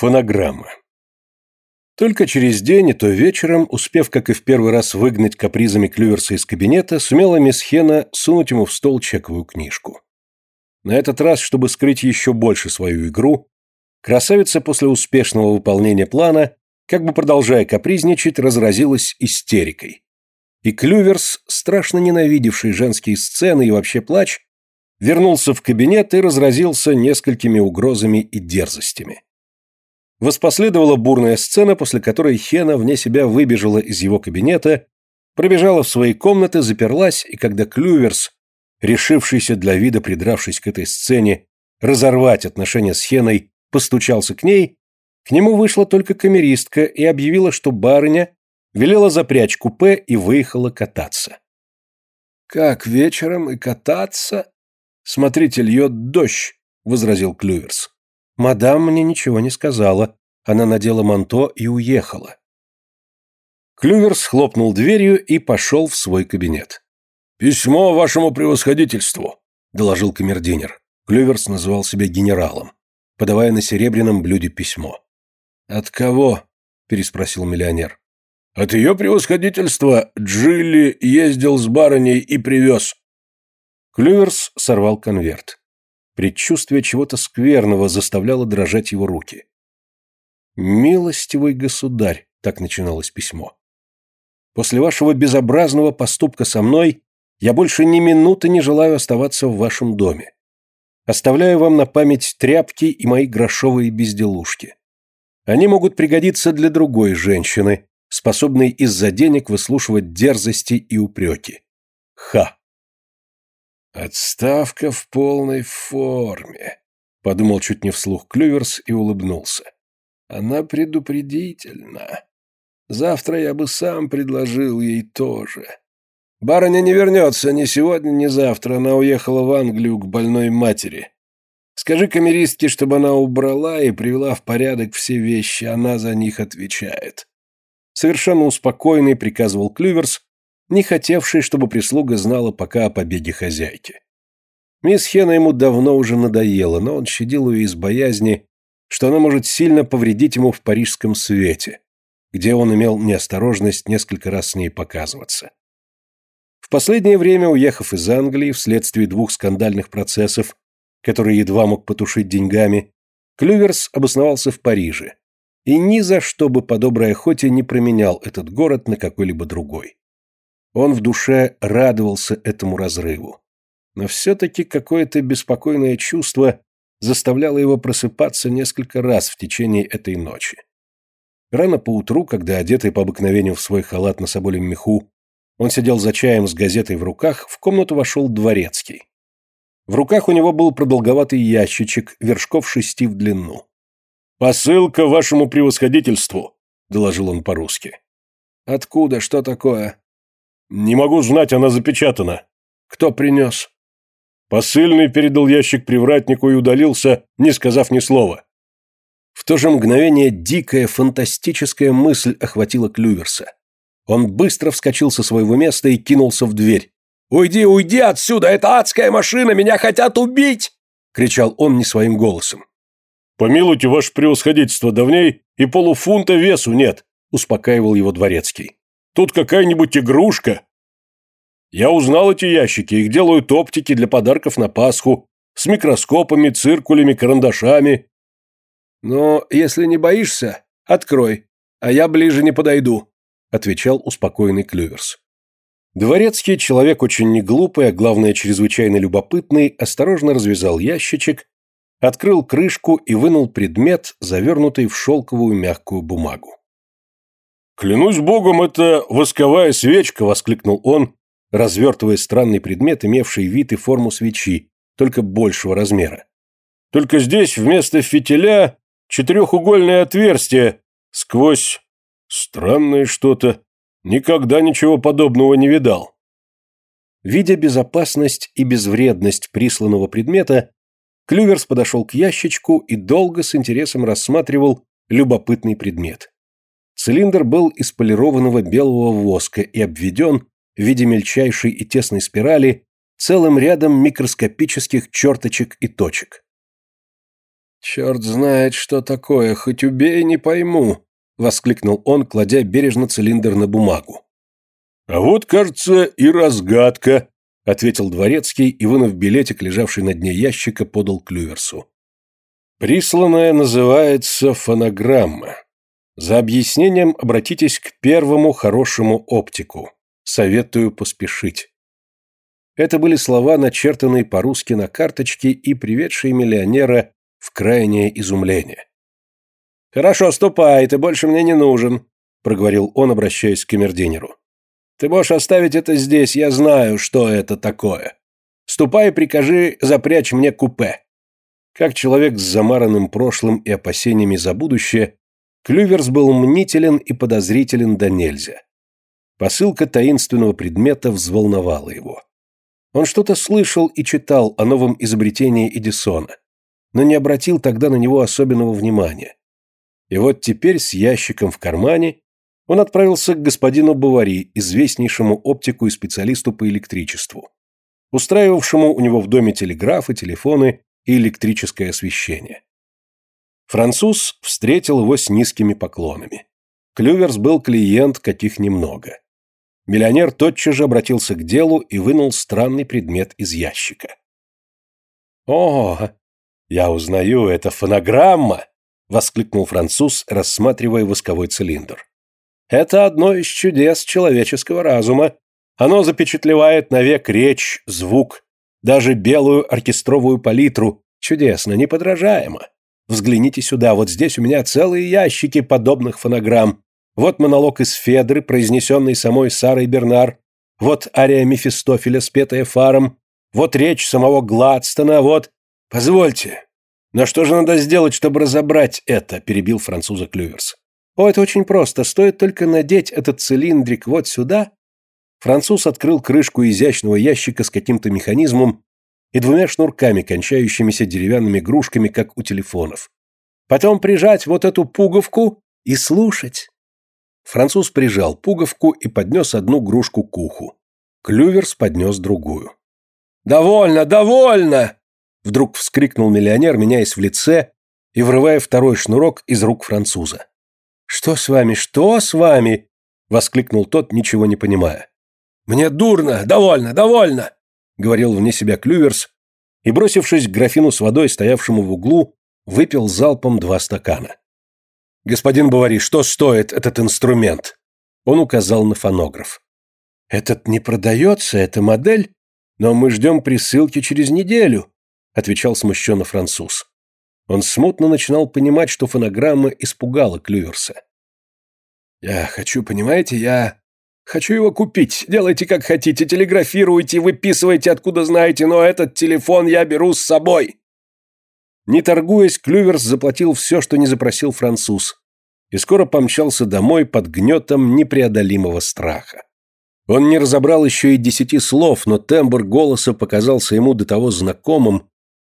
Фонограмма. Только через день, и то вечером, успев, как и в первый раз, выгнать капризами Клюверса из кабинета, сумела мисс Хена сунуть ему в стол чековую книжку. На этот раз, чтобы скрыть еще больше свою игру, красавица после успешного выполнения плана, как бы продолжая капризничать, разразилась истерикой. И Клюверс, страшно ненавидевший женские сцены и вообще плач, вернулся в кабинет и разразился несколькими угрозами и дерзостями. Воспоследовала бурная сцена, после которой Хена вне себя выбежала из его кабинета, пробежала в свои комнаты, заперлась, и когда Клюверс, решившийся для вида, придравшись к этой сцене, разорвать отношения с Хеной, постучался к ней, к нему вышла только камеристка и объявила, что барыня велела запрячь купе и выехала кататься. «Как вечером и кататься?» «Смотрите, льет дождь», — возразил Клюверс. Мадам мне ничего не сказала. Она надела манто и уехала. Клювер схлопнул дверью и пошел в свой кабинет. «Письмо вашему превосходительству», — доложил камердинер. Клюверс называл себя генералом, подавая на серебряном блюде письмо. «От кого?» — переспросил миллионер. «От ее превосходительства Джилли ездил с барыней и привез». Клюверс сорвал конверт. Предчувствие чего-то скверного заставляло дрожать его руки. «Милостивый государь», — так начиналось письмо. «После вашего безобразного поступка со мной я больше ни минуты не желаю оставаться в вашем доме. Оставляю вам на память тряпки и мои грошовые безделушки. Они могут пригодиться для другой женщины, способной из-за денег выслушивать дерзости и упреки. Ха!» «Отставка в полной форме», — подумал чуть не вслух Клюверс и улыбнулся. «Она предупредительна. Завтра я бы сам предложил ей тоже. Барыня не вернется ни сегодня, ни завтра. Она уехала в Англию к больной матери. Скажи камеристке, чтобы она убрала и привела в порядок все вещи, она за них отвечает». Совершенно успокоенный приказывал Клюверс, не хотевший, чтобы прислуга знала пока о побеге хозяйки. Мисс Хена ему давно уже надоела, но он щадил ее из боязни, что она может сильно повредить ему в парижском свете, где он имел неосторожность несколько раз с ней показываться. В последнее время, уехав из Англии вследствие двух скандальных процессов, которые едва мог потушить деньгами, Клюверс обосновался в Париже и ни за что бы по доброй охоте не променял этот город на какой-либо другой. Он в душе радовался этому разрыву. Но все-таки какое-то беспокойное чувство заставляло его просыпаться несколько раз в течение этой ночи. Рано поутру, когда, одетый по обыкновению в свой халат на соболем меху, он сидел за чаем с газетой в руках, в комнату вошел дворецкий. В руках у него был продолговатый ящичек, вершков шести в длину. «Посылка вашему превосходительству», — доложил он по-русски. «Откуда? Что такое?» «Не могу знать, она запечатана». «Кто принес?» Посыльный передал ящик привратнику и удалился, не сказав ни слова. В то же мгновение дикая, фантастическая мысль охватила Клюверса. Он быстро вскочил со своего места и кинулся в дверь. «Уйди, уйди отсюда! Это адская машина! Меня хотят убить!» — кричал он не своим голосом. «Помилуйте, ваше превосходительство, давней и полуфунта весу нет», — успокаивал его дворецкий. Тут какая-нибудь игрушка. Я узнал эти ящики, их делают оптики для подарков на Пасху, с микроскопами, циркулями, карандашами. Но если не боишься, открой, а я ближе не подойду, отвечал успокоенный Клюверс. Дворецкий, человек очень неглупый, а главное, чрезвычайно любопытный, осторожно развязал ящичек, открыл крышку и вынул предмет, завернутый в шелковую мягкую бумагу. «Клянусь богом, это восковая свечка!» — воскликнул он, развертывая странный предмет, имевший вид и форму свечи, только большего размера. «Только здесь вместо фитиля четырехугольное отверстие сквозь... Странное что-то. Никогда ничего подобного не видал». Видя безопасность и безвредность присланного предмета, Клюверс подошел к ящичку и долго с интересом рассматривал любопытный предмет. Цилиндр был из полированного белого воска и обведен в виде мельчайшей и тесной спирали целым рядом микроскопических черточек и точек. «Черт знает, что такое, хоть убей, не пойму», — воскликнул он, кладя бережно цилиндр на бумагу. «А вот, кажется, и разгадка», — ответил дворецкий и, вынув билетик, лежавший на дне ящика, подал Клюверсу. «Присланная называется фонограмма. За объяснением обратитесь к первому хорошему оптику. Советую поспешить». Это были слова, начертанные по-русски на карточке и приведшие миллионера в крайнее изумление. «Хорошо, ступай, ты больше мне не нужен», — проговорил он, обращаясь к камердинеру. «Ты можешь оставить это здесь, я знаю, что это такое. Ступай и прикажи запрячь мне купе». Как человек с замаранным прошлым и опасениями за будущее, Клюверс был мнителен и подозрителен до нельзя. Посылка таинственного предмета взволновала его. Он что-то слышал и читал о новом изобретении Эдисона, но не обратил тогда на него особенного внимания. И вот теперь с ящиком в кармане он отправился к господину Бавари, известнейшему оптику и специалисту по электричеству, устраивавшему у него в доме телеграфы, телефоны и электрическое освещение. Француз встретил его с низкими поклонами. Клюверс был клиент, каких немного. Миллионер тотчас же обратился к делу и вынул странный предмет из ящика. «О, я узнаю, это фонограмма!» — воскликнул француз, рассматривая восковой цилиндр. «Это одно из чудес человеческого разума. Оно запечатлевает навек речь, звук, даже белую оркестровую палитру. Чудесно, неподражаемо. Взгляните сюда, вот здесь у меня целые ящики подобных фонограмм. Вот монолог из Федры, произнесенный самой Сарой Бернар. Вот ария Мефистофеля, спетая фаром. Вот речь самого Гладстона, вот... Позвольте. Но что же надо сделать, чтобы разобрать это? Перебил француза Клюверс. О, это очень просто. Стоит только надеть этот цилиндрик вот сюда. Француз открыл крышку изящного ящика с каким-то механизмом и двумя шнурками, кончающимися деревянными игрушками, как у телефонов. Потом прижать вот эту пуговку и слушать. Француз прижал пуговку и поднес одну грушку к уху. Клюверс поднес другую. «Довольно, довольно!» Вдруг вскрикнул миллионер, меняясь в лице и врывая второй шнурок из рук француза. «Что с вами? Что с вами?» воскликнул тот, ничего не понимая. «Мне дурно! Довольно! Довольно!» Говорил вне себя Клюверс и, бросившись к графину с водой, стоявшему в углу, выпил залпом два стакана. «Господин Бавари, что стоит этот инструмент?» Он указал на фонограф. «Этот не продается, это модель, но мы ждем присылки через неделю», отвечал смущенно француз. Он смутно начинал понимать, что фонограмма испугала Клюверса. «Я хочу, понимаете, я хочу его купить. Делайте как хотите, телеграфируйте, выписывайте откуда знаете, но этот телефон я беру с собой». Не торгуясь, Клюверс заплатил все, что не запросил француз, и скоро помчался домой под гнетом непреодолимого страха. Он не разобрал еще и десяти слов, но тембр голоса показался ему до того знакомым,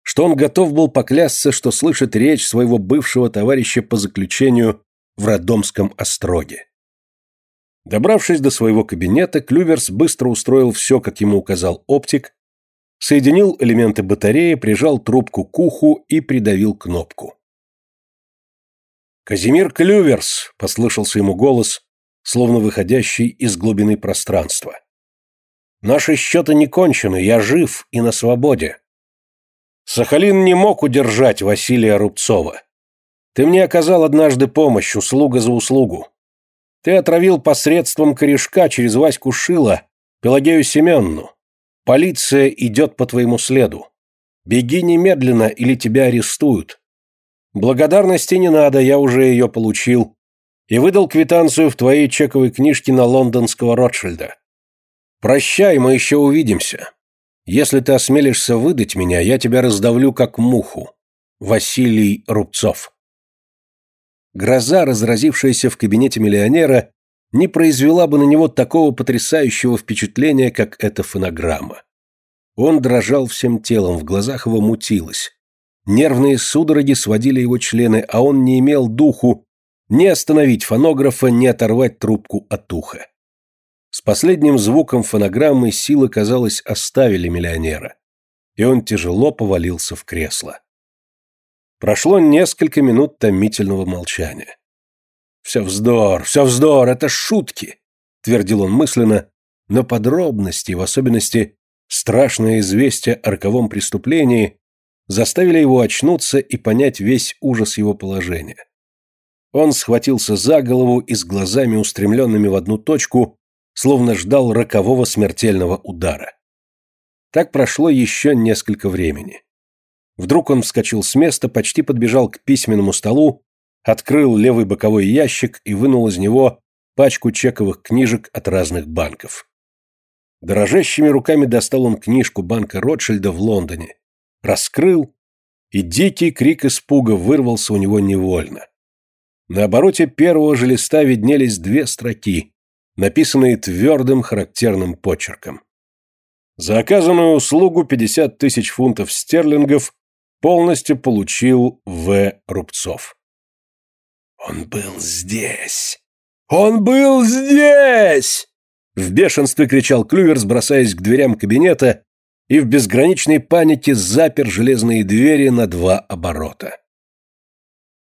что он готов был поклясться, что слышит речь своего бывшего товарища по заключению в Родомском остроге. Добравшись до своего кабинета, Клюверс быстро устроил все, как ему указал оптик, соединил элементы батареи, прижал трубку к уху и придавил кнопку. «Казимир Клюверс!» — послышался ему голос, словно выходящий из глубины пространства. «Наши счеты не кончены, я жив и на свободе. Сахалин не мог удержать Василия Рубцова. Ты мне оказал однажды помощь, услуга за услугу. Ты отравил посредством корешка через Ваську Шила Пелагею Семенну. Полиция идет по твоему следу. Беги немедленно, или тебя арестуют. Благодарности не надо, я уже ее получил. И выдал квитанцию в твоей чековой книжке на лондонского Ротшильда. Прощай, мы еще увидимся. Если ты осмелишься выдать меня, я тебя раздавлю как муху. Василий Рубцов. Гроза, разразившаяся в кабинете миллионера, не произвела бы на него такого потрясающего впечатления, как эта фонограмма. Он дрожал всем телом, в глазах его мутилось. Нервные судороги сводили его члены, а он не имел духу ни остановить фонографа, ни оторвать трубку от уха. С последним звуком фонограммы силы, казалось, оставили миллионера, и он тяжело повалился в кресло. Прошло несколько минут томительного молчания. «Все вздор, все вздор, это шутки!» — твердил он мысленно, но подробности, в особенности страшное известие о роковом преступлении, заставили его очнуться и понять весь ужас его положения. Он схватился за голову и с глазами, устремленными в одну точку, словно ждал рокового смертельного удара. Так прошло еще несколько времени. Вдруг он вскочил с места, почти подбежал к письменному столу, открыл левый боковой ящик и вынул из него пачку чековых книжек от разных банков. Дрожащими руками достал он книжку банка Ротшильда в Лондоне, раскрыл, и дикий крик испуга вырвался у него невольно. На обороте первого же листа виднелись две строки, написанные твердым характерным почерком. За оказанную услугу 50 тысяч фунтов стерлингов полностью получил В. Рубцов. «Он был здесь! Он был здесь!» В бешенстве кричал Клюверс, бросаясь к дверям кабинета, и в безграничной панике запер железные двери на два оборота.